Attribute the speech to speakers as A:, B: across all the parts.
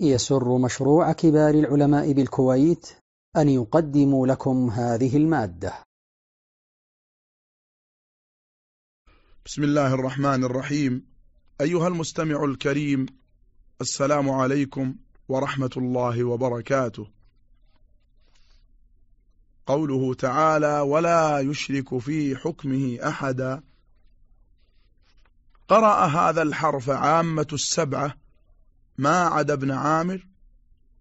A: يسر مشروع كبار العلماء بالكويت أن يقدم لكم هذه المادة.
B: بسم الله الرحمن الرحيم. أيها المستمع الكريم السلام عليكم ورحمة الله وبركاته. قوله تعالى ولا يشرك في حكمه أحدا قرأ هذا الحرف عامة السبعة ما عدا ابن عامر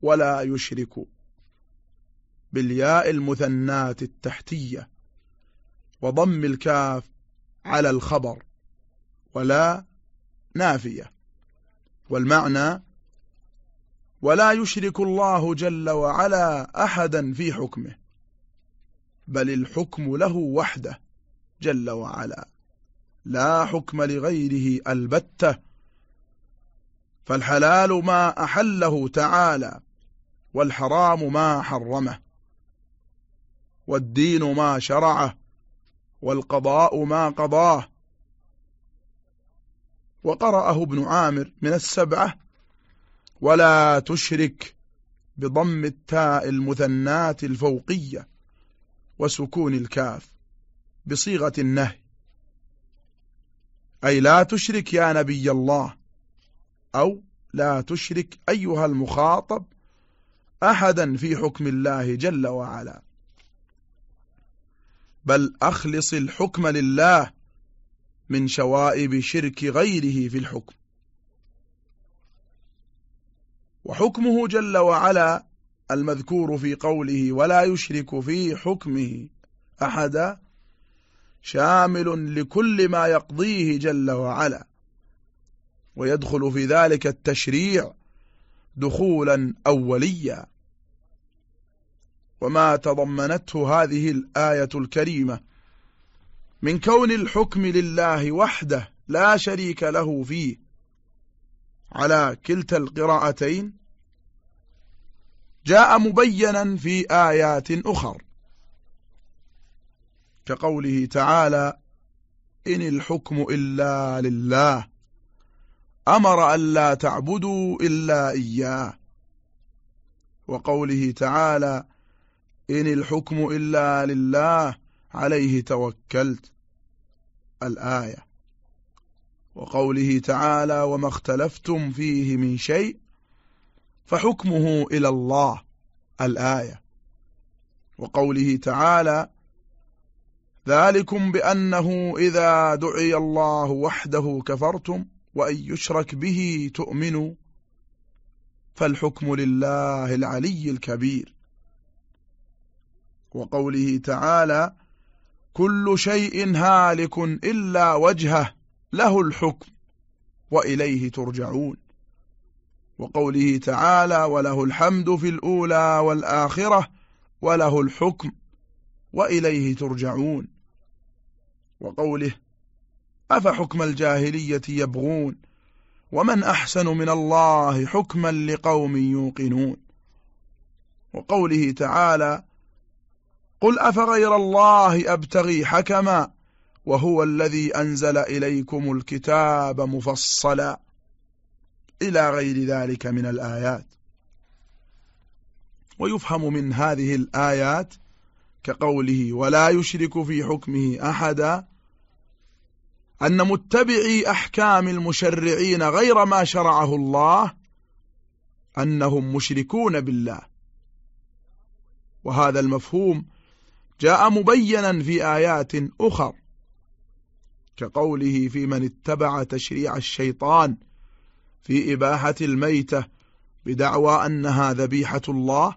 B: ولا يشرك بالياء المثنات التحتية وضم الكاف على الخبر ولا نافية. والمعنى ولا يشرك الله جل وعلا أحدا في حكمه بل الحكم له وحده جل وعلا. لا حكم لغيره البتة فالحلال ما أحله تعالى والحرام ما حرمه والدين ما شرعه والقضاء ما قضاه. وقرأه ابن عامر من السبعة ولا تشرك بضم التاء المثنات الفوقية وسكون الكاف بصيغة النهي. أي لا تشرك يا نبي الله أو لا تشرك أيها المخاطب أحدا في حكم الله جل وعلا. بل أخلص الحكم لله من شوائب شرك غيره في الحكم. وحكمه جل وعلا المذكور في قوله ولا يشرك في حكمه أحدا شامل لكل ما يقضيه جل وعلا. ويدخل في ذلك التشريع دخولا أوليا. وما تضمنته هذه الآية الكريمة من كون الحكم لله وحده لا شريك له فيه على كلتا القراءتين جاء مبينا في آيات أخر كقوله تعالى إن الحكم إلا لله. أمر أن لا تعبدوا إلا إياه. وقوله تعالى إن الحكم إلا لله عليه توكلت. الآية. وقوله تعالى وما اختلفتم فيه من شيء فحكمه إلى الله. الآية. وقوله تعالى ذلكم بأنه إذا دعي الله وحده كفرتم وأن يشرك به تؤمنوا فالحكم لله العلي الكبير. وقوله تعالى كل شيء هالك إلا وجهه له الحكم وإليه ترجعون. وقوله تعالى وله الحمد في الأولى والآخرة وله الحكم وإليه ترجعون. وقوله أفحكم الجاهلية يبغون؟ ومن أحسن من الله حكما لقوم يوقنون؟ وقوله تعالى قل أفغير الله أبتغي حكما وهو الذي أنزل إليكم الكتاب مفصلا إلى غير ذلك من الآيات. ويفهم من هذه الآيات كقوله ولا يشرك في حكمه أحدا أن متبعي أحكام المشرعين غير ما شرعه الله أنهم مشركون بالله. وهذا المفهوم جاء مبينا في آيات أخر كقوله في من اتبع تشريع الشيطان في إباحة الميتة بدعوى أنها ذبيحة الله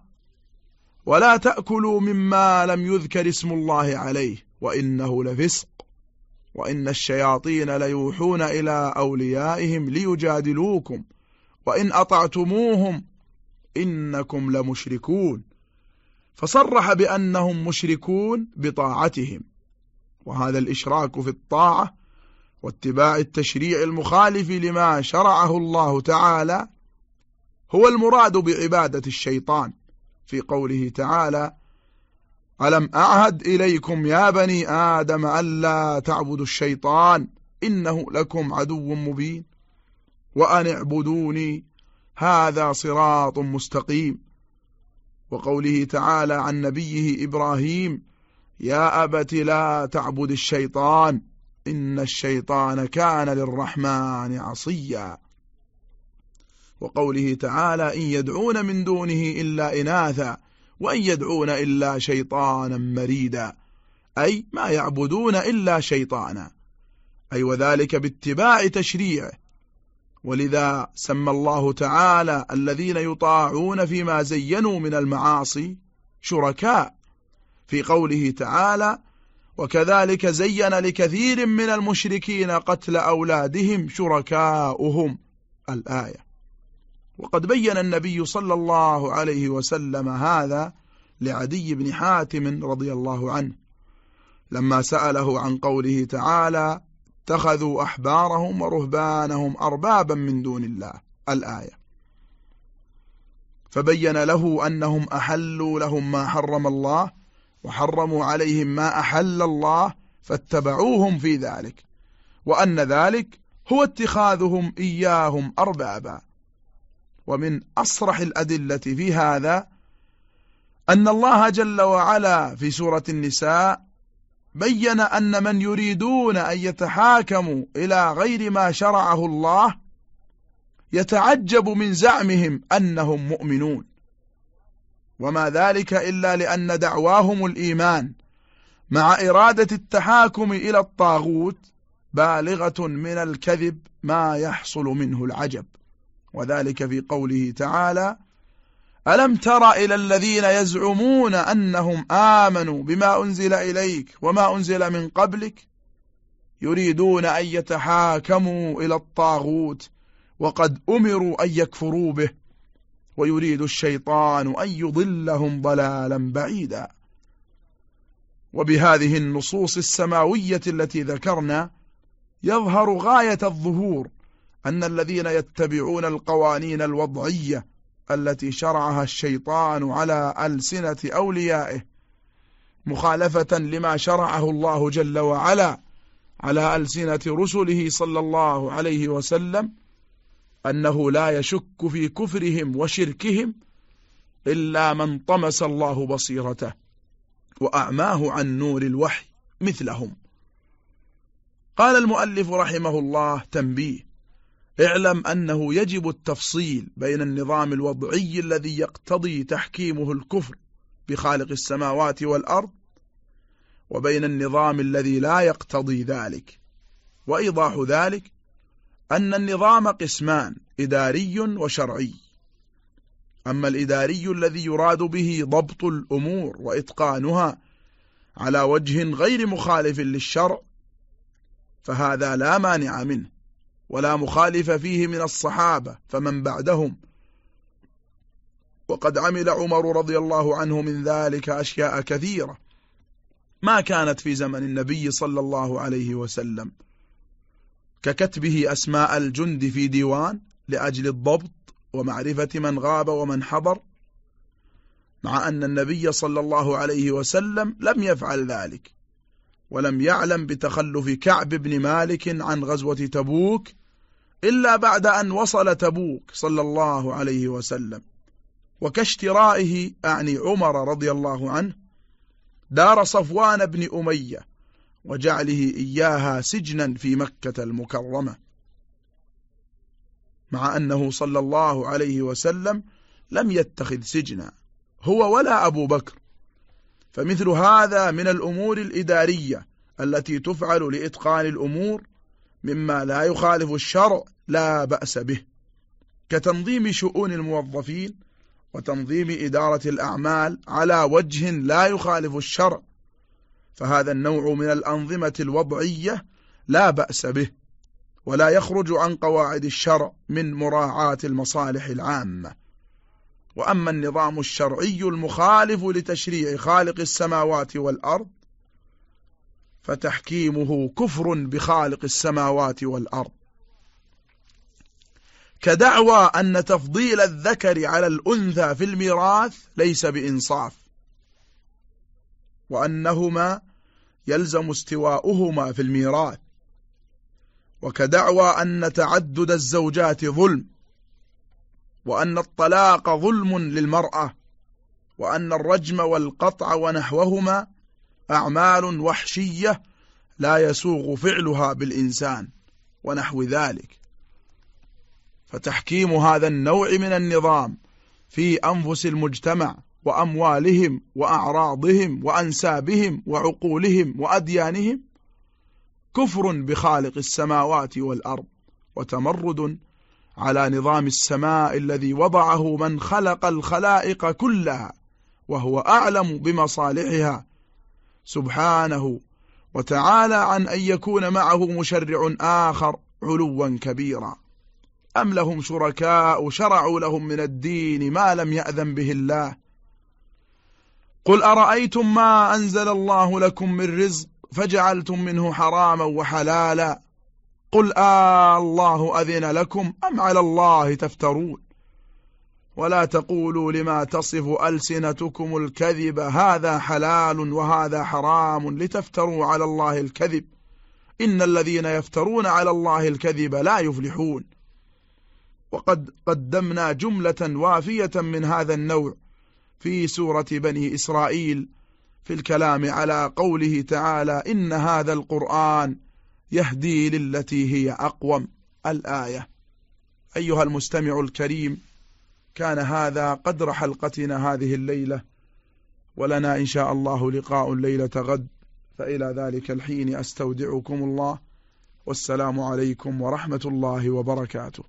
B: ولا تأكلوا مما لم يذكر اسم الله عليه وإنه لفسق. وإن الشياطين ليوحون إلى أوليائهم ليجادلوكم وإن أطعتموهم إنكم لمشركون. فصرح بأنهم مشركون بطاعتهم. وهذا الإشراك في الطاعة واتباع التشريع المخالف لما شرعه الله تعالى هو المراد بعبادة الشيطان. في قوله تعالى ألم أعهد إليكم يا بني آدم ألا تعبدوا الشيطان إنه لكم عدو مبين وأن اعبدوني هذا صراط مستقيم وقوله تعالى عن نبيه إبراهيم يا أبت لا تعبد الشيطان إن الشيطان كان للرحمن عصيا وقوله تعالى إن يدعون من دونه إلا إناثا وإن يدعون إلا شيطانا مريدا. أي ما يعبدون إلا شيطانا. أي وذلك باتباع تشريعه. ولذا سمى الله تعالى الذين يطاعون فيما زينوا من المعاصي شركاء. في قوله تعالى وكذلك زين لكثير من المشركين قتل أولادهم شركاؤهم. الآية. وقد بين النبي صلى الله عليه وسلم هذا لعدي بن حاتم رضي الله عنه. لما سأله عن قوله تعالى اتخذوا أحبارهم ورهبانهم أربابا من دون الله الآية. فبين له أنهم أحلوا لهم ما حرم الله وحرموا عليهم ما أحل الله فاتبعوهم في ذلك وأن ذلك هو اتخاذهم إياهم أربابا. ومن أصرح الأدلة في هذا أن الله جل وعلا في سورة النساء بين أن من يريدون أن يتحاكموا إلى غير ما شرعه الله يتعجب من زعمهم أنهم مؤمنون. وما ذلك إلا لأن دعواهم الإيمان مع إرادة التحاكم إلى الطاغوت بالغة من الكذب ما يحصل منه العجب. وذلك في قوله تعالى ألم تر إلى الذين يزعمون أنهم آمنوا بما أنزل إليك وما أنزل من قبلك يريدون أن يتحاكموا إلى الطاغوت وقد أمروا أن يكفروا به ويريد الشيطان أن يضلهم ضلالا بعيدا. وبهذه النصوص السماوية التي ذكرنا يظهر غاية الظهور أن الذين يتبعون القوانين الوضعية التي شرعها الشيطان على ألسنة أوليائه مخالفة لما شرعه الله جل وعلا على ألسنة رسله صلى الله عليه وسلم أنه لا يشك في كفرهم وشركهم إلا من طمس الله بصيرته وأعماه عن نور الوحي مثلهم. قال المؤلف رحمه الله تنبيه اعلم أنه يجب التفصيل بين النظام الوضعي الذي يقتضي تحكيمه الكفر بخالق السماوات والأرض وبين النظام الذي لا يقتضي ذلك. وإيضاح ذلك أن النظام قسمان إداري وشرعي. أما الإداري الذي يراد به ضبط الأمور وإتقانها على وجه غير مخالف للشرع فهذا لا مانع منه. ولا مخالف فيه من الصحابة فمن بعدهم. وقد عمل عمر رضي الله عنه من ذلك أشياء كثيرة. ما كانت في زمن النبي صلى الله عليه وسلم. ككتبه أسماء الجند في ديوان لأجل الضبط ومعرفة من غاب ومن حضر. مع أن النبي صلى الله عليه وسلم لم يفعل ذلك. ولم يعلم بتخلف كعب بن مالك عن غزوة تبوك إلا بعد أن وصل تبوك صلى الله عليه وسلم. وكاشترائه أعني عمر رضي الله عنه دار صفوان بن أمية وجعله إياها سجنا في مكة المكرمة مع أنه صلى الله عليه وسلم لم يتخذ سجنا هو ولا أبو بكر. فمثل هذا من الأمور الإدارية التي تفعل لإتقان الأمور مما لا يخالف الشرع لا بأس به كتنظيم شؤون الموظفين وتنظيم إدارة الأعمال على وجه لا يخالف الشرع فهذا النوع من الأنظمة الوضعية لا بأس به ولا يخرج عن قواعد الشرع من مراعاة المصالح العامة. وأما النظام الشرعي المخالف لتشريع خالق السماوات والأرض فتحكيمه كفر بخالق السماوات والأرض. كدعوى أن تفضيل الذكر على الأنثى في الميراث ليس بإنصاف وأنهما يلزم استواؤهما في الميراث. وكدعوى أن تعدد الزوجات ظلم وأن الطلاق ظلم للمرأة وأن الرجم والقطع ونحوهما أعمال وحشية لا يسوغ فعلها بالإنسان ونحو ذلك. فتحكيم هذا النوع من النظام في أنفس المجتمع وأموالهم وأعراضهم وأنسابهم وعقولهم وأديانهم كفر بخالق السماوات والأرض وتمرد على نظام السماء الذي وضعه من خلق الخلائق كلها وهو أعلم بمصالحها سبحانه وتعالى عن أن يكون معه مشرع آخر علوا كبيرا. أم لهم شركاء شرعوا لهم من الدين ما لم يأذن به الله؟ قل أرأيتم ما أنزل الله لكم من رزق فجعلتم منه حراما وحلالا؟ قل آه الله أذن لكم أم على الله تفترون؟ ولا تقولوا لما تصف ألسنتكم الكذب هذا حلال وهذا حرام لتفتروا على الله الكذب. إن الذين يفترون على الله الكذب لا يفلحون. وقد قدمنا جملة وافية من هذا النوع في سورة بني إسرائيل في الكلام على قوله تعالى إن هذا القرآن يهدي للتي هي أقوم. الآية. أيها المستمع الكريم كان هذا قدر حلقتنا هذه الليلة ولنا إن شاء الله لقاء ليلة غد فإلى ذلك الحين أستودعكم الله والسلام عليكم ورحمة الله وبركاته.